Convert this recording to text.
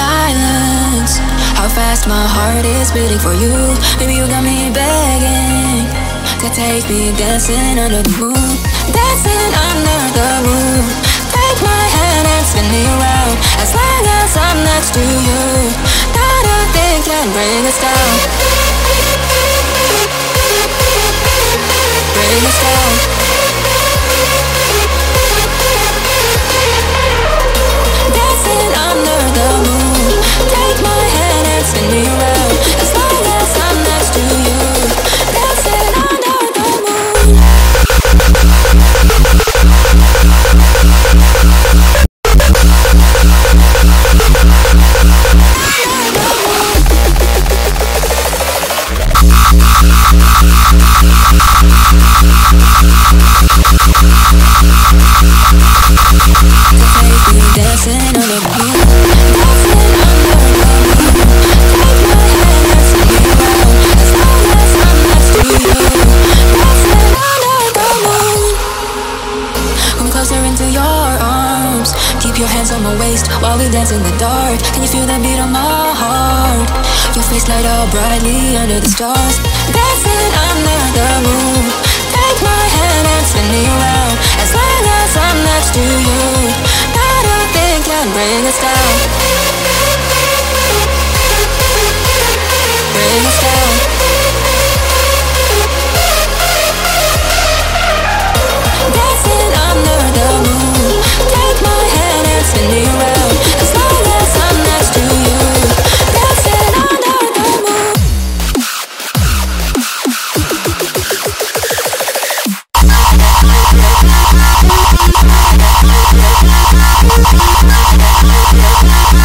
silence. How fast my heart is beating for you. Maybe you got me begging to take me dancing under the moon. closer into your arms. Keep your hands on my waist while we dance in the dark. Can you feel the beat of my heart? Your face light up brightly under the stars. Dancing under the moon. Take my hand and spin me around. As long as I'm next to you, Nothing can bring us down. ななななななな。